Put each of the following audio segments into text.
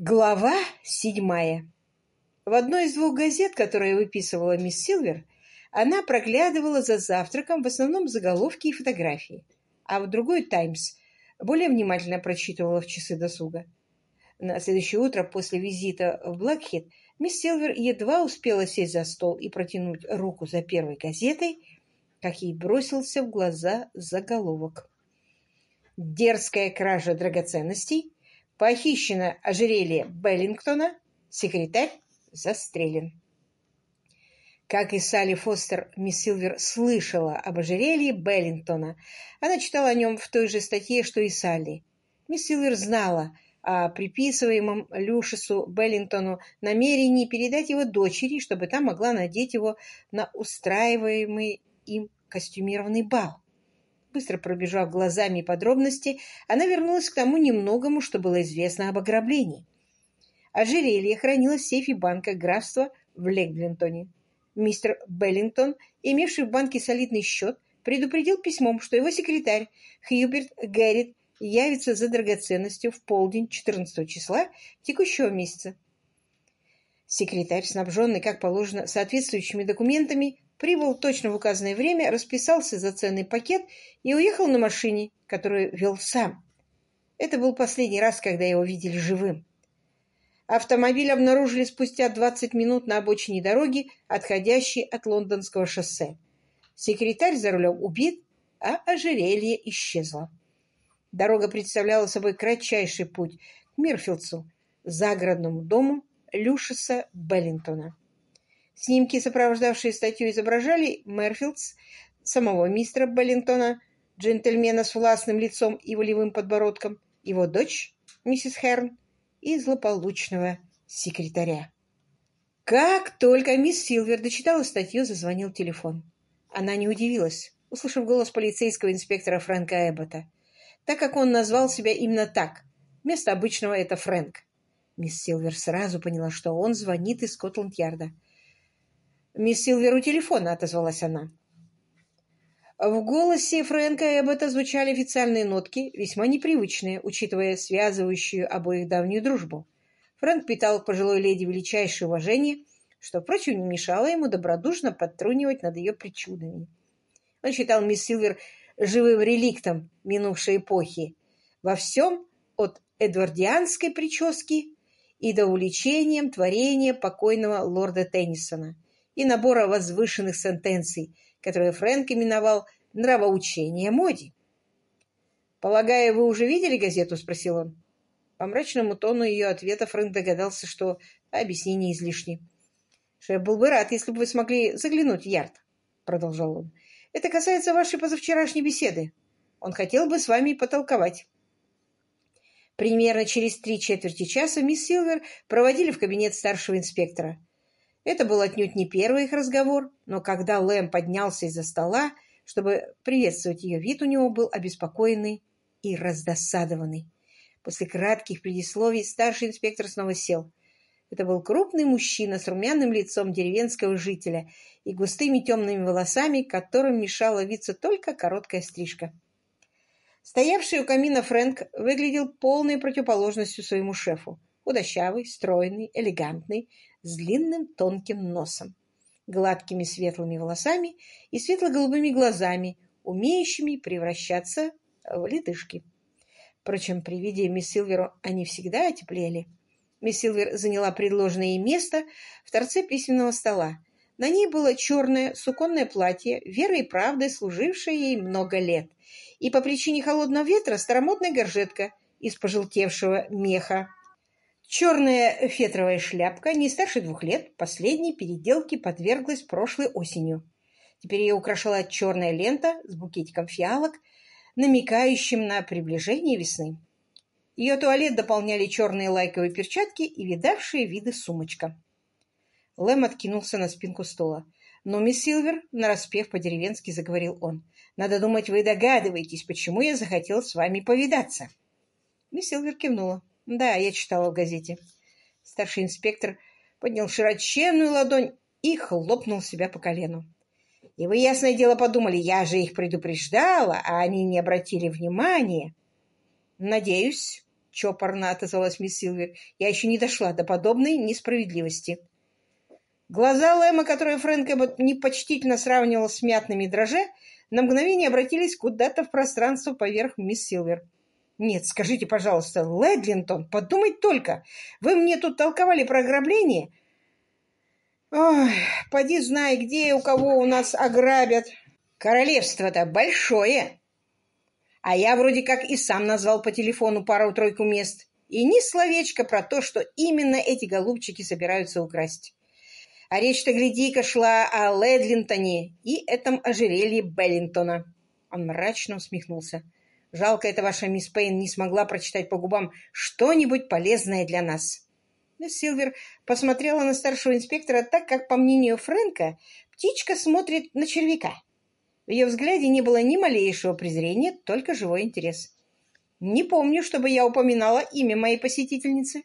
Глава седьмая. В одной из двух газет, которые выписывала мисс Силвер, она проглядывала за завтраком в основном заголовки и фотографии, а в другой «Таймс» более внимательно прочитывала в часы досуга. На следующее утро после визита в Блэкхит мисс Силвер едва успела сесть за стол и протянуть руку за первой газетой, как ей бросился в глаза заголовок. «Дерзкая кража драгоценностей» Похищено ожерелье Беллингтона. Секретарь застрелен. Как и Салли Фостер, мисс Силвер слышала об ожерелье Беллингтона. Она читала о нем в той же статье, что и Салли. Мисс Силвер знала о приписываемом Люшесу Беллингтону намерении передать его дочери, чтобы та могла надеть его на устраиваемый им костюмированный бал. Быстро пробежав глазами подробности, она вернулась к тому немногому, что было известно об ограблении. Ожерелье хранилось в сейфе банка графства в Легблинтоне. Мистер Беллингтон, имевший в банке солидный счет, предупредил письмом, что его секретарь Хьюберт Гэррит явится за драгоценностью в полдень 14 числа текущего месяца. Секретарь, снабженный, как положено, соответствующими документами, прибыл точно в указанное время, расписался за ценный пакет и уехал на машине, которую вел сам. Это был последний раз, когда его видели живым. Автомобиль обнаружили спустя 20 минут на обочине дороги, отходящей от лондонского шоссе. Секретарь за рулем убит, а ожерелье исчезло. Дорога представляла собой кратчайший путь к Мирфилдсу, загородному дому Люшеса Беллинтона. Снимки, сопровождавшие статью, изображали Мерфилдс, самого мистера Беллинтона, джентльмена с властным лицом и волевым подбородком, его дочь, миссис Херн, и злополучного секретаря. Как только мисс Силвер дочитала статью, зазвонил телефон. Она не удивилась, услышав голос полицейского инспектора Фрэнка Эббота, так как он назвал себя именно так. Вместо обычного это Фрэнк. Мисс Силвер сразу поняла, что он звонит из Скотланд-Ярда. «Мисс Силвер у телефона», — отозвалась она. В голосе Фрэнка Эббота звучали официальные нотки, весьма непривычные, учитывая связывающую обоих давнюю дружбу. Фрэнк питал к пожилой леди величайшее уважение, что, впрочем, не мешало ему добродушно подтрунивать над ее причудами. Он считал мисс Силвер живым реликтом минувшей эпохи. Во всем, от эдвардианской прически и до увлечением творения покойного лорда Теннисона — и набора возвышенных сентенций, которые Фрэнк именовал «нравоучение моде». «Полагаю, вы уже видели газету?» — спросил он. По мрачному тону ее ответа Фрэнк догадался, что объяснение излишне. «Шеф был бы рад, если бы вы смогли заглянуть в ярд», — продолжал он. «Это касается вашей позавчерашней беседы. Он хотел бы с вами потолковать». Примерно через три четверти часа мисс Силвер проводили в кабинет старшего инспектора. Это был отнюдь не первый их разговор, но когда Лэм поднялся из-за стола, чтобы приветствовать ее, вид у него был обеспокоенный и раздосадованный. После кратких предисловий старший инспектор снова сел. Это был крупный мужчина с румяным лицом деревенского жителя и густыми темными волосами, которым мешала виться только короткая стрижка. Стоявший у камина Фрэнк выглядел полной противоположностью своему шефу. Худощавый, стройный, элегантный, с длинным тонким носом, гладкими светлыми волосами и светло-голубыми глазами, умеющими превращаться в ледышки. Впрочем, при виде мисс Силверу они всегда отеплели. Мисс Силвер заняла предложенное ей место в торце письменного стола. На ней было черное суконное платье, верой и правдой служившее ей много лет, и по причине холодного ветра старомодная горжетка из пожелтевшего меха. Черная фетровая шляпка, не старше двух лет, последней переделки подверглась прошлой осенью. Теперь ее украшала черная лента с букетиком фиалок, намекающим на приближение весны. Ее туалет дополняли черные лайковые перчатки и видавшие виды сумочка. Лэм откинулся на спинку стула. «Но, мисс Силвер», — нараспев по-деревенски заговорил он, — «надо думать, вы догадываетесь, почему я захотел с вами повидаться». Мисс Силвер кивнула. Да, я читала в газете. Старший инспектор поднял широченную ладонь и хлопнул себя по колену. И вы, ясное дело, подумали, я же их предупреждала, а они не обратили внимания. Надеюсь, чопорно отозвалась мисс Силвер. «Я еще не дошла до подобной несправедливости». Глаза Лэма, которые Фрэнк Эббот непочтительно сравнивал с мятными дроже, на мгновение обратились куда-то в пространство поверх мисс Силвер. «Нет, скажите, пожалуйста, Ледлинтон, подумать только! Вы мне тут толковали про ограбление?» «Ой, поди знай, где и у кого у нас ограбят. Королевство-то большое!» А я вроде как и сам назвал по телефону пару-тройку мест. И ни словечко про то, что именно эти голубчики собираются украсть. А речь-то, гляди-ка, шла о Ледлинтоне и этом ожерелье Беллинтона. Он мрачно усмехнулся. Жалко, это ваша мисс Пейн не смогла прочитать по губам что-нибудь полезное для нас. Мисс Силвер посмотрела на старшего инспектора так, как, по мнению Фрэнка, птичка смотрит на червяка. В ее взгляде не было ни малейшего презрения, только живой интерес. «Не помню, чтобы я упоминала имя моей посетительницы».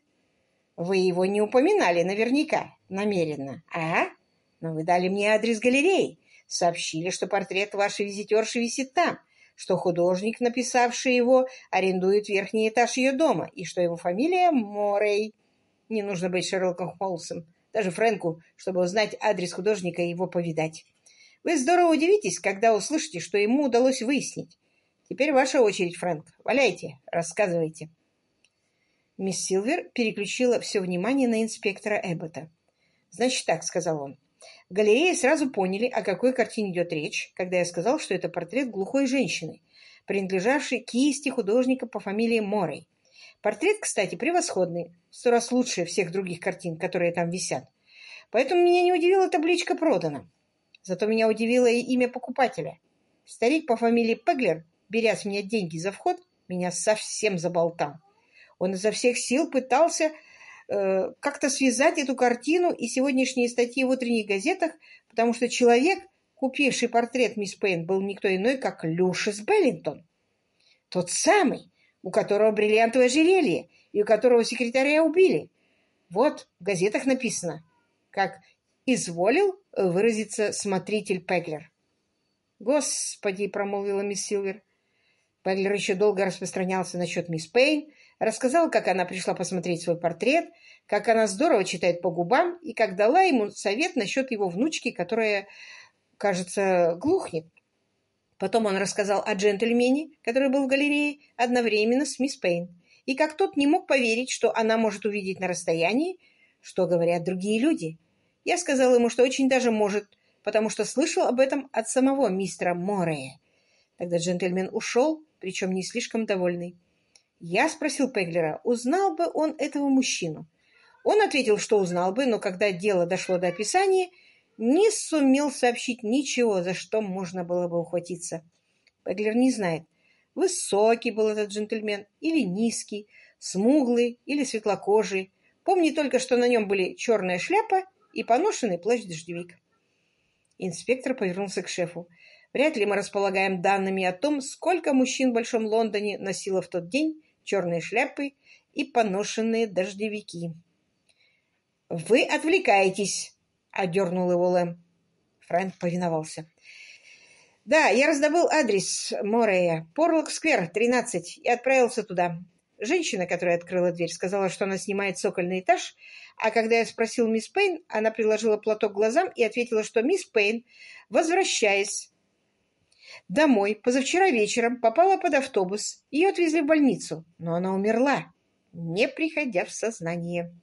Вы его не упоминали наверняка, намеренно, ага? Но вы дали мне адрес галереи, сообщили, что портрет вашей визитерши висит там, что художник, написавший его, арендует верхний этаж ее дома, и что его фамилия Морей. Не нужно быть Шерлоком Холмсом, даже Фрэнку, чтобы узнать адрес художника и его повидать. Вы здорово удивитесь, когда услышите, что ему удалось выяснить. Теперь ваша очередь, Фрэнк. Валяйте, рассказывайте. Мисс Силвер переключила все внимание на инспектора Эббота. «Значит так», — сказал он. В галерее сразу поняли, о какой картине идет речь, когда я сказал, что это портрет глухой женщины, принадлежавшей кисти художника по фамилии Морей. Портрет, кстати, превосходный, сто раз лучше всех других картин, которые там висят. Поэтому меня не удивила табличка «Продано». Зато меня удивило и имя покупателя. Старик по фамилии Пеглер, беря с меня деньги за вход, меня совсем заболтал. Он изо всех сил пытался как-то связать эту картину и сегодняшние статьи в утренних газетах, потому что человек, купивший портрет мисс Пейн, был никто иной, как Люшис Беллинтон. Тот самый, у которого бриллиантовое ожерелье и у которого секретаря убили. Вот в газетах написано, как изволил выразиться смотритель Пеглер. «Господи!» — промолвила мисс Силвер. Пеглер еще долго распространялся насчет мисс Пейн, Рассказал, как она пришла посмотреть свой портрет, как она здорово читает по губам и как дала ему совет насчет его внучки, которая, кажется, глухнет. Потом он рассказал о джентльмене, который был в галерее одновременно с мисс Пейн, и как тот не мог поверить, что она может увидеть на расстоянии, что говорят другие люди. Я сказал ему, что очень даже может, потому что слышал об этом от самого мистера Морея. Тогда джентльмен ушел, причем не слишком довольный. Я спросил Пеглера, узнал бы он этого мужчину. Он ответил, что узнал бы, но когда дело дошло до описания, не сумел сообщить ничего, за что можно было бы ухватиться. Пеглер не знает, высокий был этот джентльмен или низкий, смуглый или светлокожий. Помни только, что на нем были черная шляпа и поношенный плащ-дождевик. Инспектор повернулся к шефу. Вряд ли мы располагаем данными о том, сколько мужчин в Большом Лондоне носило в тот день черные шляпы и поношенные дождевики. «Вы отвлекаетесь!» — одернул его Лэм. Фрэнк повиновался. «Да, я раздобыл адрес Морея. Порлок-сквер, 13, и отправился туда. Женщина, которая открыла дверь, сказала, что она снимает цокольный этаж, а когда я спросил мисс Пейн, она приложила платок к глазам и ответила, что мисс Пейн, возвращаясь Домой позавчера вечером попала под автобус. Ее отвезли в больницу, но она умерла, не приходя в сознание.